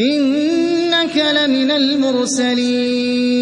إِنَّكَ لَمِنَ الْمُرْسَلِينَ.